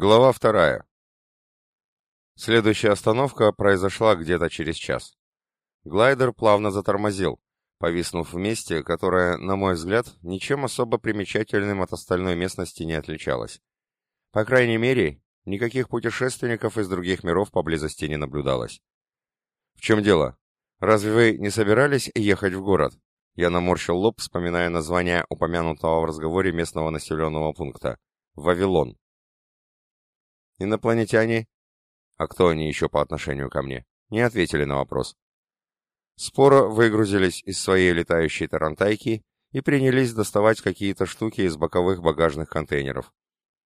Глава вторая. Следующая остановка произошла где-то через час. Глайдер плавно затормозил, повиснув в месте, которое, на мой взгляд, ничем особо примечательным от остальной местности не отличалось. По крайней мере, никаких путешественников из других миров поблизости не наблюдалось. «В чем дело? Разве вы не собирались ехать в город?» Я наморщил лоб, вспоминая название упомянутого в разговоре местного населенного пункта. «Вавилон». Инопланетяне, а кто они еще по отношению ко мне, не ответили на вопрос. Споро выгрузились из своей летающей тарантайки и принялись доставать какие-то штуки из боковых багажных контейнеров.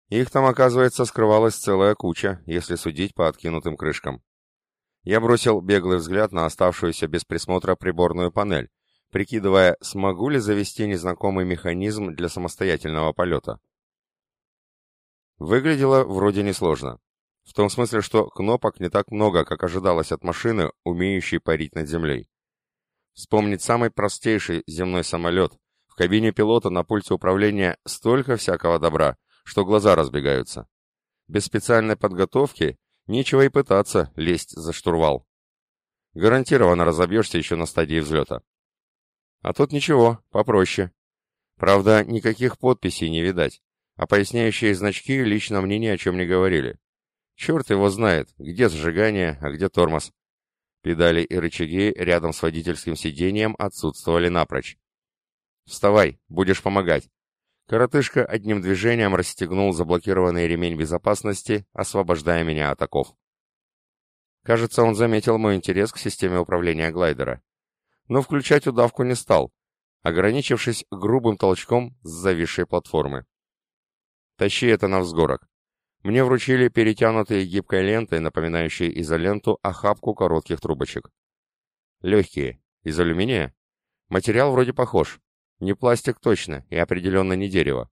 Их там, оказывается, скрывалась целая куча, если судить по откинутым крышкам. Я бросил беглый взгляд на оставшуюся без присмотра приборную панель, прикидывая, смогу ли завести незнакомый механизм для самостоятельного полета. Выглядело вроде несложно. В том смысле, что кнопок не так много, как ожидалось от машины, умеющей парить над землей. Вспомнить самый простейший земной самолет. В кабине пилота на пульте управления столько всякого добра, что глаза разбегаются. Без специальной подготовки нечего и пытаться лезть за штурвал. Гарантированно разобьешься еще на стадии взлета. А тут ничего, попроще. Правда, никаких подписей не видать а поясняющие значки лично мне ни о чем не говорили. Черт его знает, где зажигание, а где тормоз. Педали и рычаги рядом с водительским сиденьем отсутствовали напрочь. «Вставай, будешь помогать». Коротышка одним движением расстегнул заблокированный ремень безопасности, освобождая меня от оков. Кажется, он заметил мой интерес к системе управления глайдера. Но включать удавку не стал, ограничившись грубым толчком с зависшей платформы. Тащи это на взгорок. Мне вручили перетянутые гибкой лентой, напоминающей изоленту, охапку коротких трубочек. Легкие. Из алюминия? Материал вроде похож. Не пластик точно и определенно не дерево.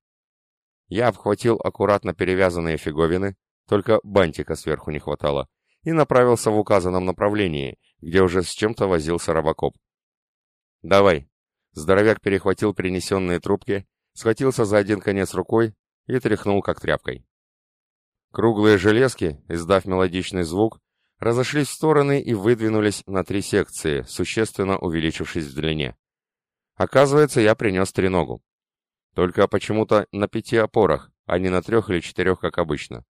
Я обхватил аккуратно перевязанные фиговины, только бантика сверху не хватало, и направился в указанном направлении, где уже с чем-то возился робокоп. «Давай». Здоровяк перехватил принесенные трубки, схватился за один конец рукой, и тряхнул как тряпкой. Круглые железки, издав мелодичный звук, разошлись в стороны и выдвинулись на три секции, существенно увеличившись в длине. Оказывается, я принес треногу. Только почему-то на пяти опорах, а не на трех или четырех, как обычно.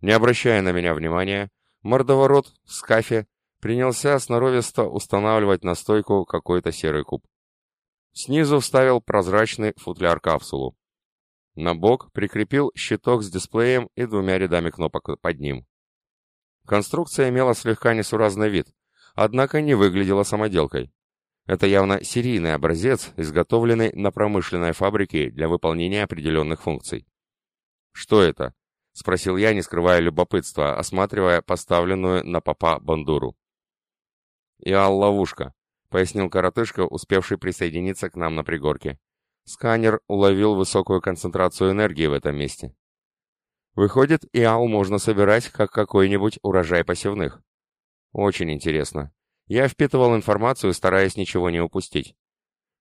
Не обращая на меня внимания, мордоворот в скафе принялся сноровисто устанавливать на стойку какой-то серый куб. Снизу вставил прозрачный футляр-капсулу. На бок прикрепил щиток с дисплеем и двумя рядами кнопок под ним. Конструкция имела слегка несуразный вид, однако не выглядела самоделкой. Это явно серийный образец, изготовленный на промышленной фабрике для выполнения определенных функций. «Что это?» — спросил я, не скрывая любопытства, осматривая поставленную на попа бандуру. «Иал-ловушка», — пояснил коротышка, успевший присоединиться к нам на пригорке. Сканер уловил высокую концентрацию энергии в этом месте. Выходит, ИАУ можно собирать, как какой-нибудь урожай посевных. Очень интересно. Я впитывал информацию, стараясь ничего не упустить.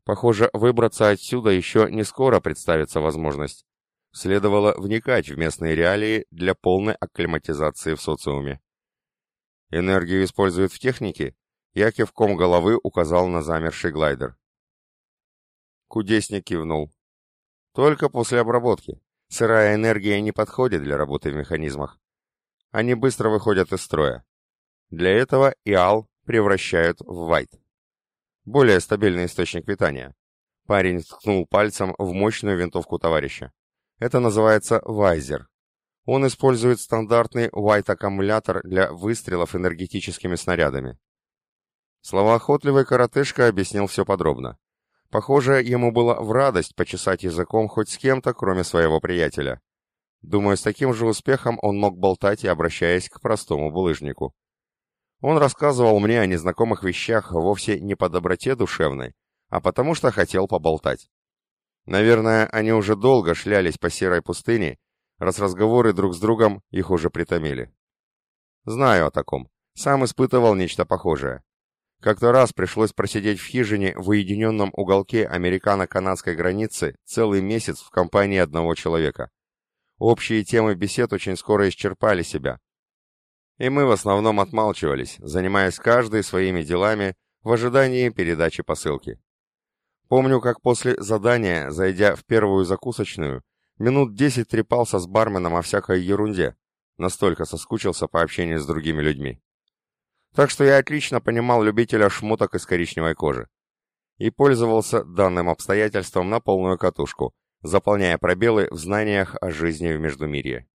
Похоже, выбраться отсюда еще не скоро представится возможность. Следовало вникать в местные реалии для полной акклиматизации в социуме. Энергию используют в технике? Я кивком головы указал на замерший глайдер. Кудесник кивнул. Только после обработки. Сырая энергия не подходит для работы в механизмах. Они быстро выходят из строя. Для этого ИАЛ превращают в вайт. Более стабильный источник питания. Парень ткнул пальцем в мощную винтовку товарища. Это называется вайзер. Он использует стандартный вайт-аккумулятор для выстрелов энергетическими снарядами. Словоохотливый коротышка объяснил все подробно. Похоже, ему было в радость почесать языком хоть с кем-то, кроме своего приятеля. Думаю, с таким же успехом он мог болтать и обращаясь к простому булыжнику. Он рассказывал мне о незнакомых вещах вовсе не по доброте душевной, а потому что хотел поболтать. Наверное, они уже долго шлялись по серой пустыне, раз разговоры друг с другом их уже притомили. Знаю о таком. Сам испытывал нечто похожее. Как-то раз пришлось просидеть в хижине в уединенном уголке американо-канадской границы целый месяц в компании одного человека. Общие темы бесед очень скоро исчерпали себя. И мы в основном отмалчивались, занимаясь каждый своими делами в ожидании передачи посылки. Помню, как после задания, зайдя в первую закусочную, минут десять трепался с барменом о всякой ерунде, настолько соскучился по общению с другими людьми. Так что я отлично понимал любителя шмоток из коричневой кожи. И пользовался данным обстоятельством на полную катушку, заполняя пробелы в знаниях о жизни в Междумирье.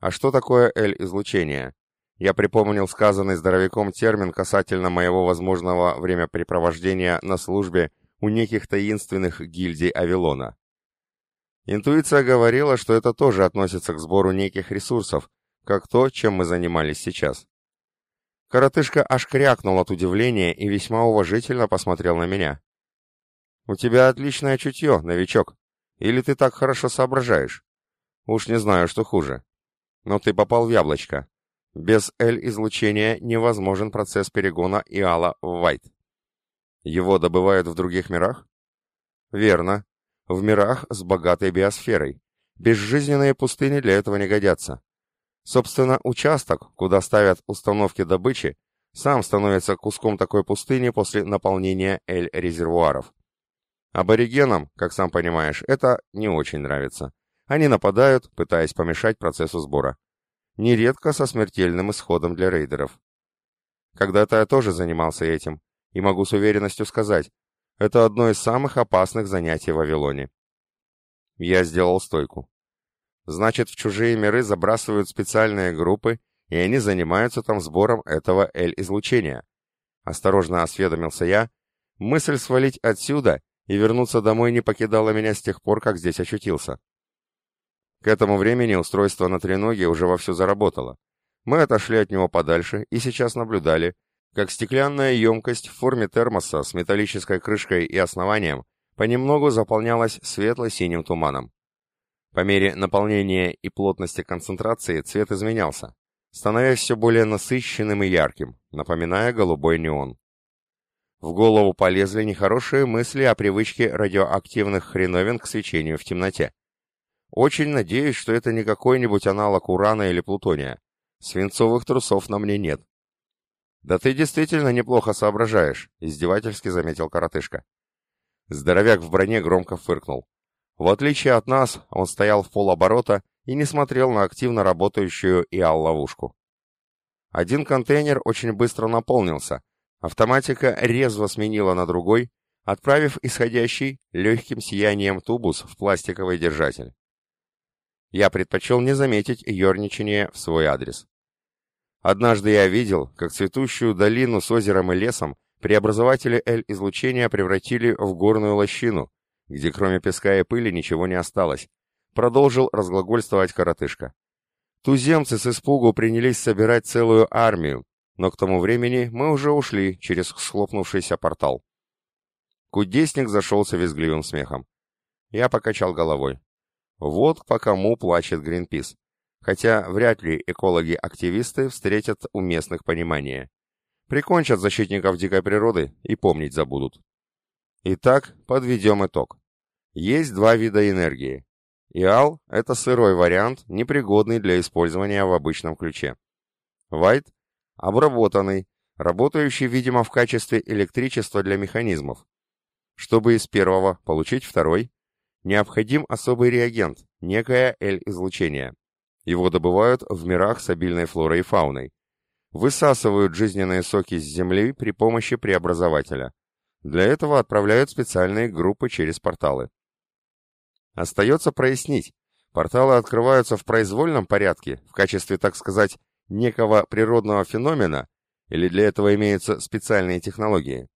А что такое L-излучение? Я припомнил сказанный здоровяком термин касательно моего возможного времяпрепровождения на службе у неких таинственных гильдий Авилона. Интуиция говорила, что это тоже относится к сбору неких ресурсов, как то, чем мы занимались сейчас. Коротышка аж крякнул от удивления и весьма уважительно посмотрел на меня. «У тебя отличное чутье, новичок. Или ты так хорошо соображаешь? Уж не знаю, что хуже. Но ты попал в яблочко. Без L-излучения невозможен процесс перегона Иала в Вайт. Его добывают в других мирах? Верно. В мирах с богатой биосферой. Безжизненные пустыни для этого не годятся. Собственно, участок, куда ставят установки добычи, сам становится куском такой пустыни после наполнения L-резервуаров. Аборигенам, как сам понимаешь, это не очень нравится. Они нападают, пытаясь помешать процессу сбора. Нередко со смертельным исходом для рейдеров. Когда-то я тоже занимался этим, и могу с уверенностью сказать, это одно из самых опасных занятий в Вавилоне. Я сделал стойку. Значит, в чужие миры забрасывают специальные группы, и они занимаются там сбором этого L-излучения. Осторожно осведомился я. Мысль свалить отсюда и вернуться домой не покидала меня с тех пор, как здесь очутился. К этому времени устройство на треноге уже вовсю заработало. Мы отошли от него подальше и сейчас наблюдали, как стеклянная емкость в форме термоса с металлической крышкой и основанием понемногу заполнялась светло-синим туманом. По мере наполнения и плотности концентрации цвет изменялся, становясь все более насыщенным и ярким, напоминая голубой неон. В голову полезли нехорошие мысли о привычке радиоактивных хреновин к свечению в темноте. Очень надеюсь, что это не какой-нибудь аналог урана или плутония. Свинцовых трусов на мне нет. «Да ты действительно неплохо соображаешь», — издевательски заметил коротышка. Здоровяк в броне громко фыркнул. В отличие от нас, он стоял в полоборота и не смотрел на активно работающую ИАЛ-ловушку. Один контейнер очень быстро наполнился, Автоматика резво сменила на другой, отправив исходящий легким сиянием тубус в пластиковый держатель. Я предпочел не заметить ерничание в свой адрес. Однажды я видел, как цветущую долину с озером и лесом преобразователи L-излучения превратили в горную лощину, где кроме песка и пыли ничего не осталось, продолжил разглагольствовать коротышка. Туземцы с испугу принялись собирать целую армию, но к тому времени мы уже ушли через схлопнувшийся портал. Кудесник зашелся визгливым смехом. Я покачал головой. Вот по кому плачет Гринпис. Хотя вряд ли экологи-активисты встретят у местных. Прикончат защитников дикой природы и помнить забудут. Итак, подведем итог. Есть два вида энергии. Иал – это сырой вариант, непригодный для использования в обычном ключе. Вайт обработанный, работающий, видимо, в качестве электричества для механизмов. Чтобы из первого получить второй, необходим особый реагент, некое L-излучение. Его добывают в мирах с обильной флорой и фауной. Высасывают жизненные соки с Земли при помощи преобразователя. Для этого отправляют специальные группы через порталы. Остается прояснить, порталы открываются в произвольном порядке, в качестве, так сказать, некого природного феномена, или для этого имеются специальные технологии?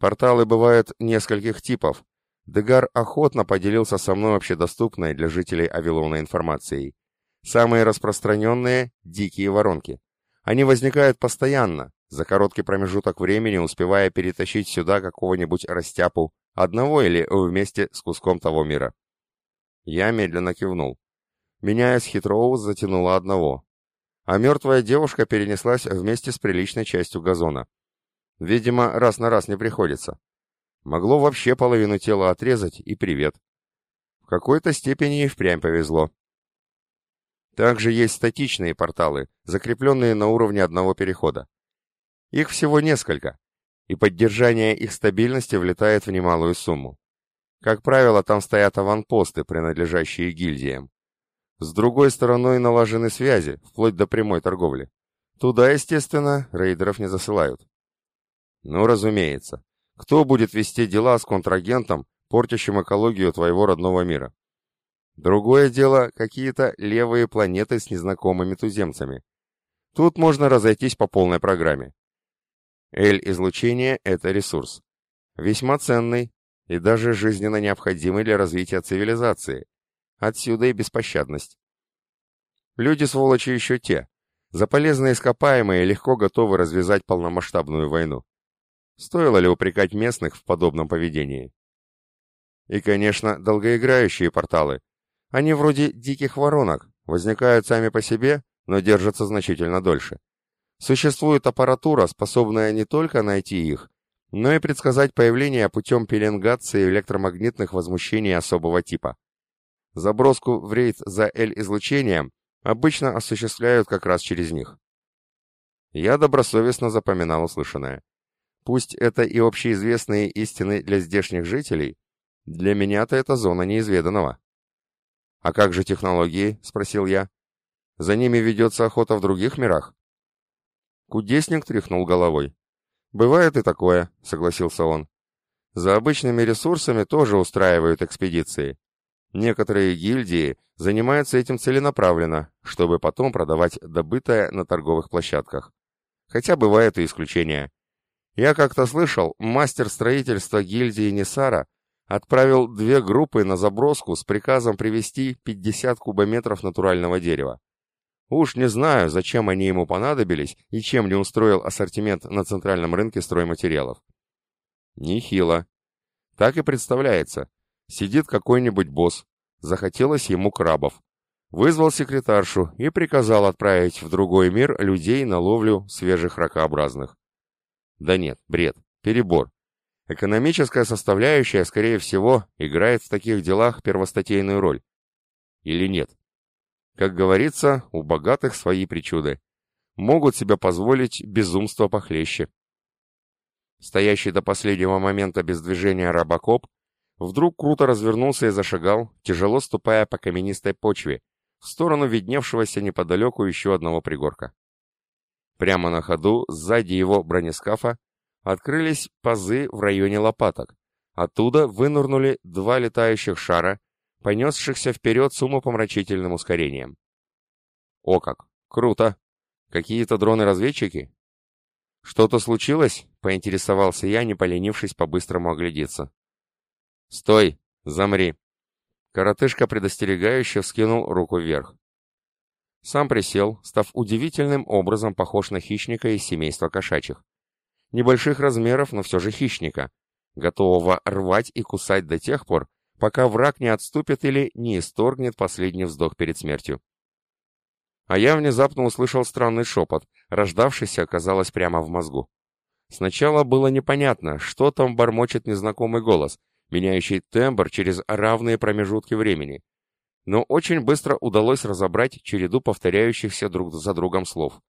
Порталы бывают нескольких типов. Дегар охотно поделился со мной общедоступной для жителей Авилона информацией. Самые распространенные – дикие воронки. Они возникают постоянно, за короткий промежуток времени успевая перетащить сюда какого-нибудь растяпу, одного или вместе с куском того мира. Я медленно кивнул. Меня из Хитроу затянуло одного, а мертвая девушка перенеслась вместе с приличной частью газона. Видимо, раз на раз не приходится. Могло вообще половину тела отрезать и привет. В какой-то степени и впрямь повезло. Также есть статичные порталы, закрепленные на уровне одного перехода. Их всего несколько, и поддержание их стабильности влетает в немалую сумму. Как правило, там стоят аванпосты, принадлежащие гильдиям. С другой стороной налажены связи, вплоть до прямой торговли. Туда, естественно, рейдеров не засылают. Ну, разумеется. Кто будет вести дела с контрагентом, портящим экологию твоего родного мира? Другое дело — какие-то левые планеты с незнакомыми туземцами. Тут можно разойтись по полной программе. Эль-излучение — это ресурс. Весьма ценный и даже жизненно необходимый для развития цивилизации. Отсюда и беспощадность. Люди-сволочи еще те. За полезные ископаемые легко готовы развязать полномасштабную войну. Стоило ли упрекать местных в подобном поведении? И, конечно, долгоиграющие порталы. Они вроде диких воронок, возникают сами по себе, но держатся значительно дольше. Существует аппаратура, способная не только найти их, но и предсказать появление путем пеленгации электромагнитных возмущений особого типа. Заброску в рейд за L-излучением обычно осуществляют как раз через них. Я добросовестно запоминал услышанное. Пусть это и общеизвестные истины для здешних жителей, для меня-то это зона неизведанного. «А как же технологии?» — спросил я. «За ними ведется охота в других мирах?» Кудесник тряхнул головой. «Бывает и такое», — согласился он. «За обычными ресурсами тоже устраивают экспедиции. Некоторые гильдии занимаются этим целенаправленно, чтобы потом продавать добытое на торговых площадках. Хотя бывают и исключения. Я как-то слышал, мастер строительства гильдии Несара отправил две группы на заброску с приказом привезти 50 кубометров натурального дерева. Уж не знаю, зачем они ему понадобились и чем не устроил ассортимент на центральном рынке стройматериалов. Нехило. Так и представляется. Сидит какой-нибудь босс. Захотелось ему крабов. Вызвал секретаршу и приказал отправить в другой мир людей на ловлю свежих ракообразных. Да нет, бред, перебор. Экономическая составляющая, скорее всего, играет в таких делах первостатейную роль. Или нет? Как говорится, у богатых свои причуды. Могут себе позволить безумство похлеще. Стоящий до последнего момента без движения рабокоп вдруг круто развернулся и зашагал, тяжело ступая по каменистой почве, в сторону видневшегося неподалеку еще одного пригорка. Прямо на ходу, сзади его бронескафа, открылись пазы в районе лопаток. Оттуда вынырнули два летающих шара понесшихся вперед с умопомрачительным ускорением. О как! Круто! Какие-то дроны-разведчики? Что-то случилось? Поинтересовался я, не поленившись по-быстрому оглядеться. Стой! Замри! Коротышка предостерегающе вскинул руку вверх. Сам присел, став удивительным образом похож на хищника из семейства кошачьих. Небольших размеров, но все же хищника, готового рвать и кусать до тех пор, пока враг не отступит или не исторгнет последний вздох перед смертью. А я внезапно услышал странный шепот, рождавшийся, оказалось, прямо в мозгу. Сначала было непонятно, что там бормочет незнакомый голос, меняющий тембр через равные промежутки времени. Но очень быстро удалось разобрать череду повторяющихся друг за другом слов.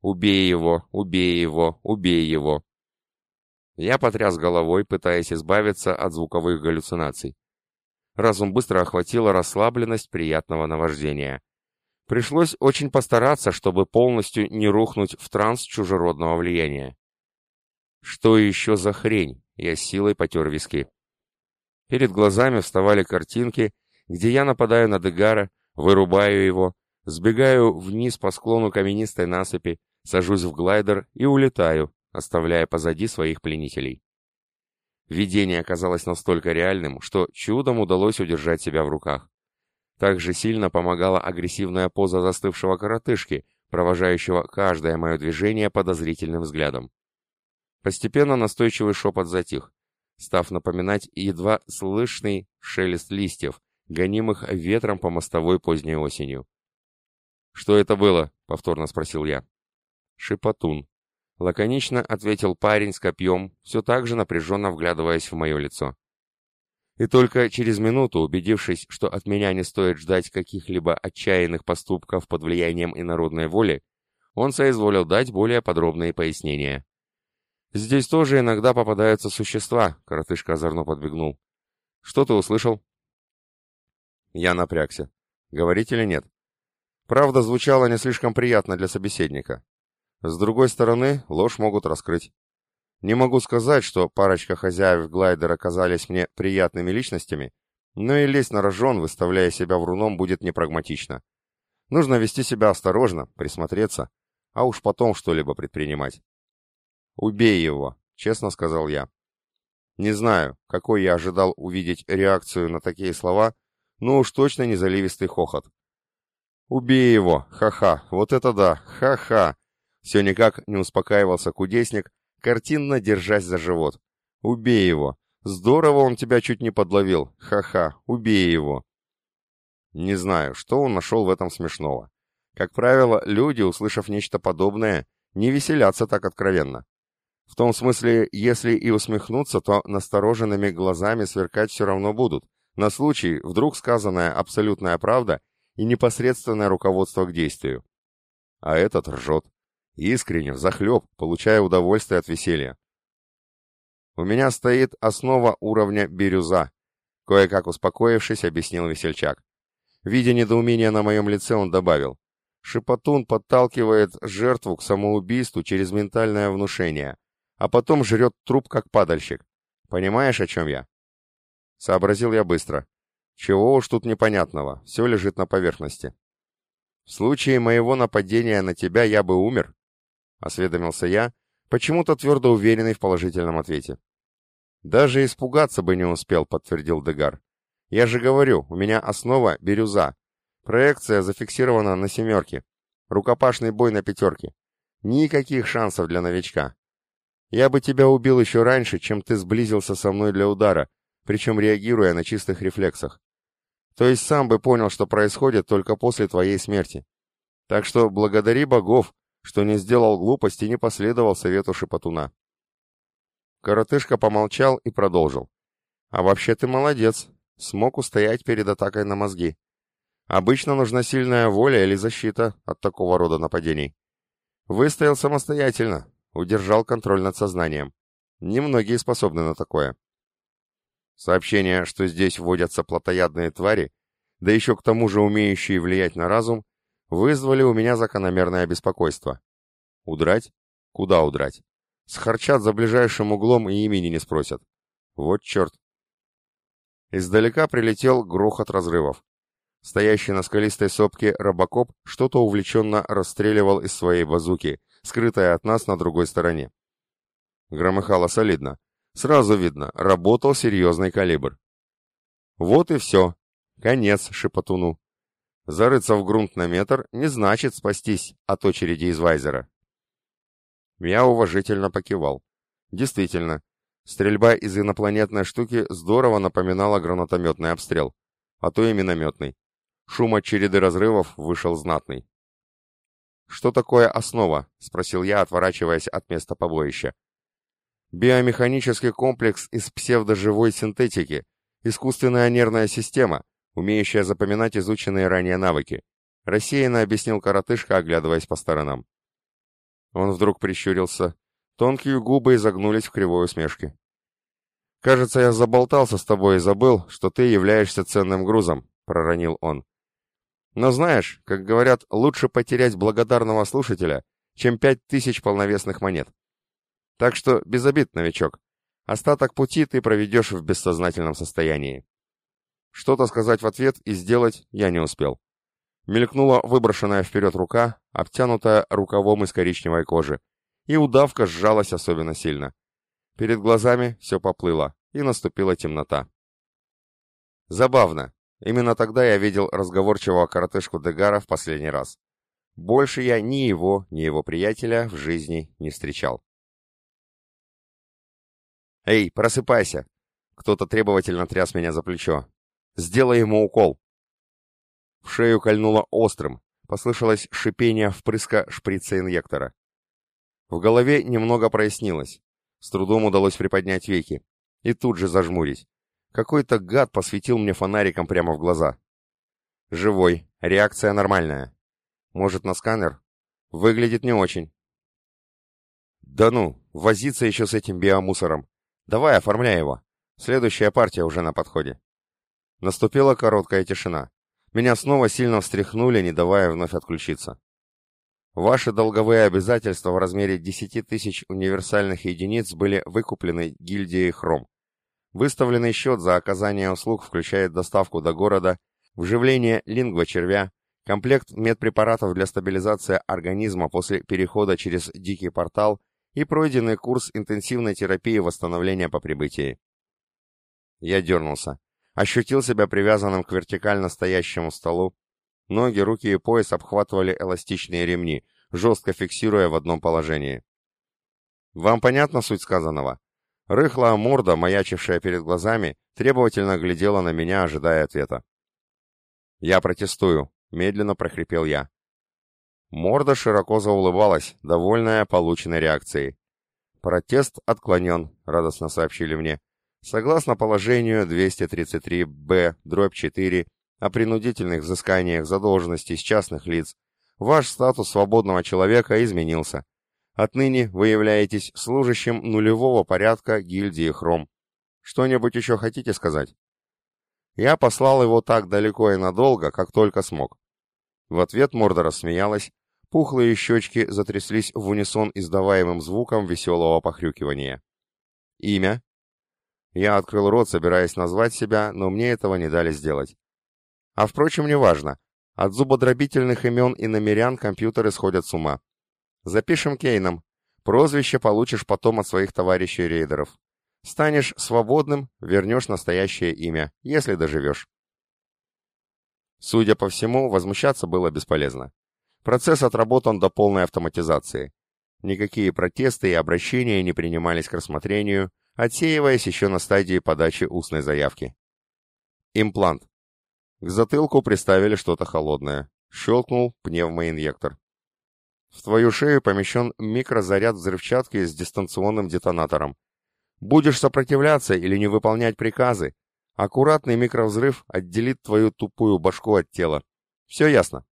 «Убей его! Убей его! Убей его!» Я потряс головой, пытаясь избавиться от звуковых галлюцинаций. Разум быстро охватила расслабленность приятного наваждения. Пришлось очень постараться, чтобы полностью не рухнуть в транс чужеродного влияния. Что еще за хрень? Я силой потер виски. Перед глазами вставали картинки, где я нападаю на Дегара, вырубаю его, сбегаю вниз по склону каменистой насыпи, сажусь в глайдер и улетаю, оставляя позади своих пленителей. Видение оказалось настолько реальным, что чудом удалось удержать себя в руках. Так же сильно помогала агрессивная поза застывшего коротышки, провожающего каждое мое движение подозрительным взглядом. Постепенно настойчивый шепот затих, став напоминать едва слышный шелест листьев, гонимых ветром по мостовой поздней осенью. «Что это было?» — повторно спросил я. «Шипотун», Лаконично ответил парень с копьем, все так же напряженно вглядываясь в мое лицо. И только через минуту, убедившись, что от меня не стоит ждать каких-либо отчаянных поступков под влиянием инородной воли, он соизволил дать более подробные пояснения. «Здесь тоже иногда попадаются существа», — коротышка озорно подбегнул. «Что ты услышал?» Я напрягся. Говорить или нет? Правда звучала не слишком приятно для собеседника. С другой стороны, ложь могут раскрыть. Не могу сказать, что парочка хозяев глайдера казались мне приятными личностями, но и лезть на рожон, выставляя себя вруном, будет непрагматично. Нужно вести себя осторожно, присмотреться, а уж потом что-либо предпринимать. «Убей его», — честно сказал я. Не знаю, какой я ожидал увидеть реакцию на такие слова, но уж точно не заливистый хохот. «Убей его! Ха-ха! Вот это да! Ха-ха!» Все никак не успокаивался кудесник, картинно держась за живот. «Убей его! Здорово он тебя чуть не подловил! Ха-ха! Убей его!» Не знаю, что он нашел в этом смешного. Как правило, люди, услышав нечто подобное, не веселятся так откровенно. В том смысле, если и усмехнуться, то настороженными глазами сверкать все равно будут, на случай, вдруг сказанная абсолютная правда и непосредственное руководство к действию. А этот ржет. Искренне, взахлеб, получая удовольствие от веселья. «У меня стоит основа уровня бирюза», — кое-как успокоившись, объяснил весельчак. Видя недоумение на моем лице, он добавил. «Шипотун подталкивает жертву к самоубийству через ментальное внушение, а потом жрет труп как падальщик. Понимаешь, о чем я?» Сообразил я быстро. Чего уж тут непонятного, все лежит на поверхности. В случае моего нападения на тебя я бы умер, осведомился я, почему-то твердо уверенный в положительном ответе. «Даже испугаться бы не успел», — подтвердил Дегар. «Я же говорю, у меня основа — бирюза. Проекция зафиксирована на семерке. Рукопашный бой на пятерке. Никаких шансов для новичка. Я бы тебя убил еще раньше, чем ты сблизился со мной для удара, причем реагируя на чистых рефлексах. То есть сам бы понял, что происходит только после твоей смерти. Так что благодари богов, что не сделал глупости и не последовал совету шепотуна. Коротышка помолчал и продолжил. «А вообще ты молодец, смог устоять перед атакой на мозги. Обычно нужна сильная воля или защита от такого рода нападений. Выстоял самостоятельно, удержал контроль над сознанием. Немногие способны на такое. Сообщение, что здесь водятся плотоядные твари, да еще к тому же умеющие влиять на разум, вызвали у меня закономерное беспокойство. Удрать? Куда удрать? Схарчат за ближайшим углом и имени не спросят. Вот черт. Издалека прилетел грохот разрывов. Стоящий на скалистой сопке робокоп что-то увлеченно расстреливал из своей базуки, скрытая от нас на другой стороне. Громыхало солидно. Сразу видно, работал серьезный калибр. Вот и все. Конец шепотуну. Зарыться в грунт на метр не значит спастись от очереди из вайзера. Я уважительно покивал. Действительно, стрельба из инопланетной штуки здорово напоминала гранатометный обстрел, а то и минометный. Шум от череды разрывов вышел знатный. «Что такое основа?» — спросил я, отворачиваясь от места побоища. «Биомеханический комплекс из псевдоживой синтетики, искусственная нервная система, умеющая запоминать изученные ранее навыки. Рассеянно объяснил коротышка, оглядываясь по сторонам. Он вдруг прищурился. Тонкие губы изогнулись в кривой усмешке. «Кажется, я заболтался с тобой и забыл, что ты являешься ценным грузом», — проронил он. «Но знаешь, как говорят, лучше потерять благодарного слушателя, чем пять тысяч полновесных монет. Так что без обид, новичок. Остаток пути ты проведешь в бессознательном состоянии». Что-то сказать в ответ и сделать я не успел. Мелькнула выброшенная вперед рука, обтянутая рукавом из коричневой кожи, и удавка сжалась особенно сильно. Перед глазами все поплыло, и наступила темнота. Забавно. Именно тогда я видел разговорчивого коротышку Дегара в последний раз. Больше я ни его, ни его приятеля в жизни не встречал. «Эй, просыпайся!» Кто-то требовательно тряс меня за плечо. Сделай ему укол!» В шею кольнуло острым, послышалось шипение впрыска шприца инъектора. В голове немного прояснилось. С трудом удалось приподнять веки. И тут же зажмурить. Какой-то гад посветил мне фонариком прямо в глаза. Живой, реакция нормальная. Может, на сканер? Выглядит не очень. Да ну, возиться еще с этим биомусором. Давай, оформляй его. Следующая партия уже на подходе. Наступила короткая тишина. Меня снова сильно встряхнули, не давая вновь отключиться. Ваши долговые обязательства в размере 10 тысяч универсальных единиц были выкуплены гильдией Хром. Выставленный счет за оказание услуг включает доставку до города, вживление лингва-червя, комплект медпрепаратов для стабилизации организма после перехода через дикий портал и пройденный курс интенсивной терапии восстановления по прибытии. Я дернулся. Ощутил себя привязанным к вертикально стоящему столу. Ноги, руки и пояс обхватывали эластичные ремни, жестко фиксируя в одном положении. Вам понятна суть сказанного? Рыхлая морда, маячившая перед глазами, требовательно глядела на меня, ожидая ответа. «Я протестую», — медленно прохрипел я. Морда широко заулыбалась, довольная полученной реакцией. «Протест отклонен», — радостно сообщили мне. «Согласно положению 233-Б, дробь 4, о принудительных взысканиях задолженностей с частных лиц, ваш статус свободного человека изменился. Отныне вы являетесь служащим нулевого порядка гильдии Хром. Что-нибудь еще хотите сказать? Я послал его так далеко и надолго, как только смог. В ответ морда рассмеялась, пухлые щечки затряслись в унисон издаваемым звуком веселого похрюкивания. Имя? Я открыл рот, собираясь назвать себя, но мне этого не дали сделать. А впрочем, неважно. От зубодробительных имен и намерян компьютеры сходят с ума. Запишем Кейном. Прозвище получишь потом от своих товарищей-рейдеров. Станешь свободным, вернешь настоящее имя, если доживешь. Судя по всему, возмущаться было бесполезно. Процесс отработан до полной автоматизации. Никакие протесты и обращения не принимались к рассмотрению, отсеиваясь еще на стадии подачи устной заявки. Имплант. К затылку приставили что-то холодное. Щелкнул пневмоинъектор. В твою шею помещен микрозаряд взрывчатки с дистанционным детонатором. Будешь сопротивляться или не выполнять приказы, аккуратный микровзрыв отделит твою тупую башку от тела. Все ясно.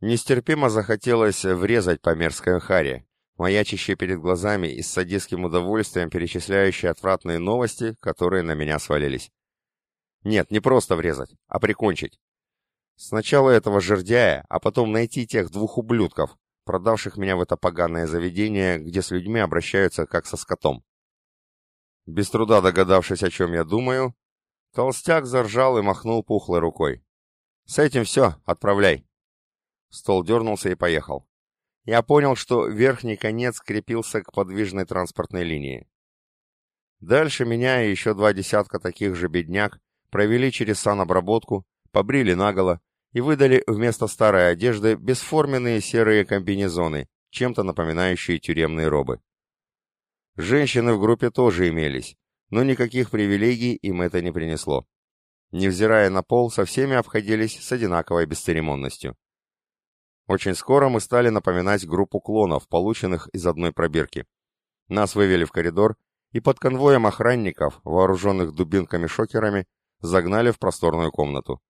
Нестерпимо захотелось врезать по мерзкой харе, маячащей перед глазами и с садистским удовольствием перечисляющей отвратные новости, которые на меня свалились. Нет, не просто врезать, а прикончить. Сначала этого жердяя, а потом найти тех двух ублюдков, продавших меня в это поганое заведение, где с людьми обращаются как со скотом. Без труда догадавшись, о чем я думаю, толстяк заржал и махнул пухлой рукой. «С этим все, отправляй». Стол дернулся и поехал. Я понял, что верхний конец крепился к подвижной транспортной линии. Дальше меня и еще два десятка таких же бедняк провели через санобработку, побрили наголо, и выдали вместо старой одежды бесформенные серые комбинезоны, чем-то напоминающие тюремные робы. Женщины в группе тоже имелись, но никаких привилегий им это не принесло. Невзирая на пол, со всеми обходились с одинаковой бесцеремонностью. Очень скоро мы стали напоминать группу клонов, полученных из одной пробирки. Нас вывели в коридор и под конвоем охранников, вооруженных дубинками-шокерами, загнали в просторную комнату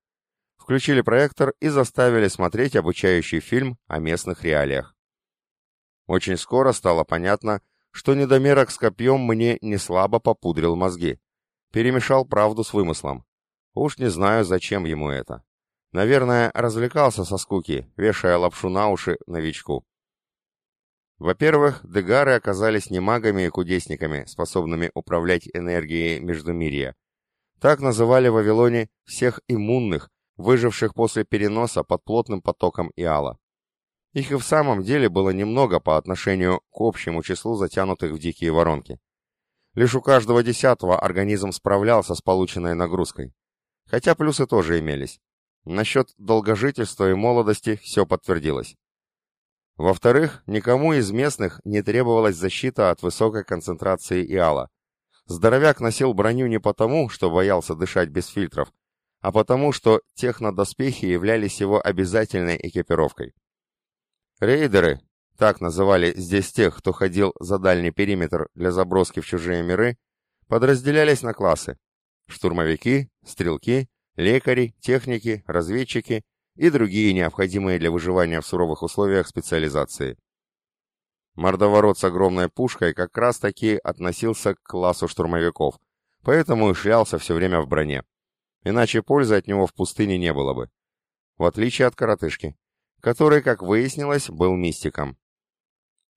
включили проектор и заставили смотреть обучающий фильм о местных реалиях. Очень скоро стало понятно, что недомерок с копьем мне не слабо попудрил мозги. Перемешал правду с вымыслом. Уж не знаю, зачем ему это. Наверное, развлекался со скуки, вешая лапшу на уши новичку. Во-первых, дегары оказались не магами и кудесниками, способными управлять энергией Междумирья. Так называли в Вавилоне всех иммунных, выживших после переноса под плотным потоком Иала. Их и в самом деле было немного по отношению к общему числу затянутых в дикие воронки. Лишь у каждого десятого организм справлялся с полученной нагрузкой. Хотя плюсы тоже имелись. Насчет долгожительства и молодости все подтвердилось. Во-вторых, никому из местных не требовалась защита от высокой концентрации Иала. Здоровяк носил броню не потому, что боялся дышать без фильтров, а потому что технодоспехи являлись его обязательной экипировкой. Рейдеры, так называли здесь тех, кто ходил за дальний периметр для заброски в чужие миры, подразделялись на классы. Штурмовики, стрелки, лекари, техники, разведчики и другие необходимые для выживания в суровых условиях специализации. Мордоворот с огромной пушкой как раз-таки относился к классу штурмовиков, поэтому и шлялся все время в броне. Иначе пользы от него в пустыне не было бы. В отличие от коротышки, который, как выяснилось, был мистиком.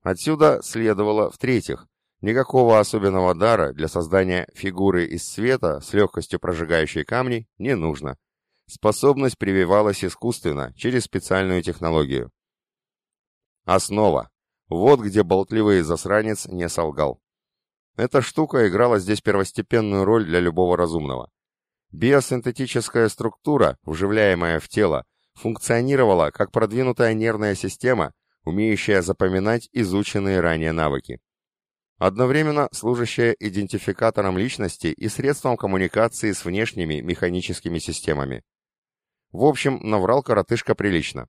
Отсюда следовало, в-третьих, никакого особенного дара для создания фигуры из света с легкостью прожигающей камни не нужно. Способность прививалась искусственно, через специальную технологию. Основа. Вот где болтливый засранец не солгал. Эта штука играла здесь первостепенную роль для любого разумного. Биосинтетическая структура, вживляемая в тело, функционировала как продвинутая нервная система, умеющая запоминать изученные ранее навыки. Одновременно служащая идентификатором личности и средством коммуникации с внешними механическими системами. В общем, наврал коротышка прилично.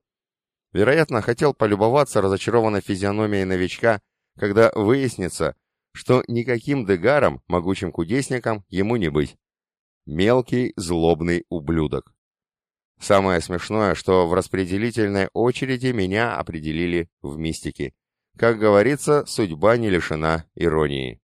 Вероятно, хотел полюбоваться разочарованной физиономией новичка, когда выяснится, что никаким дегаром, могучим кудесником, ему не быть. Мелкий злобный ублюдок. Самое смешное, что в распределительной очереди меня определили в мистике. Как говорится, судьба не лишена иронии.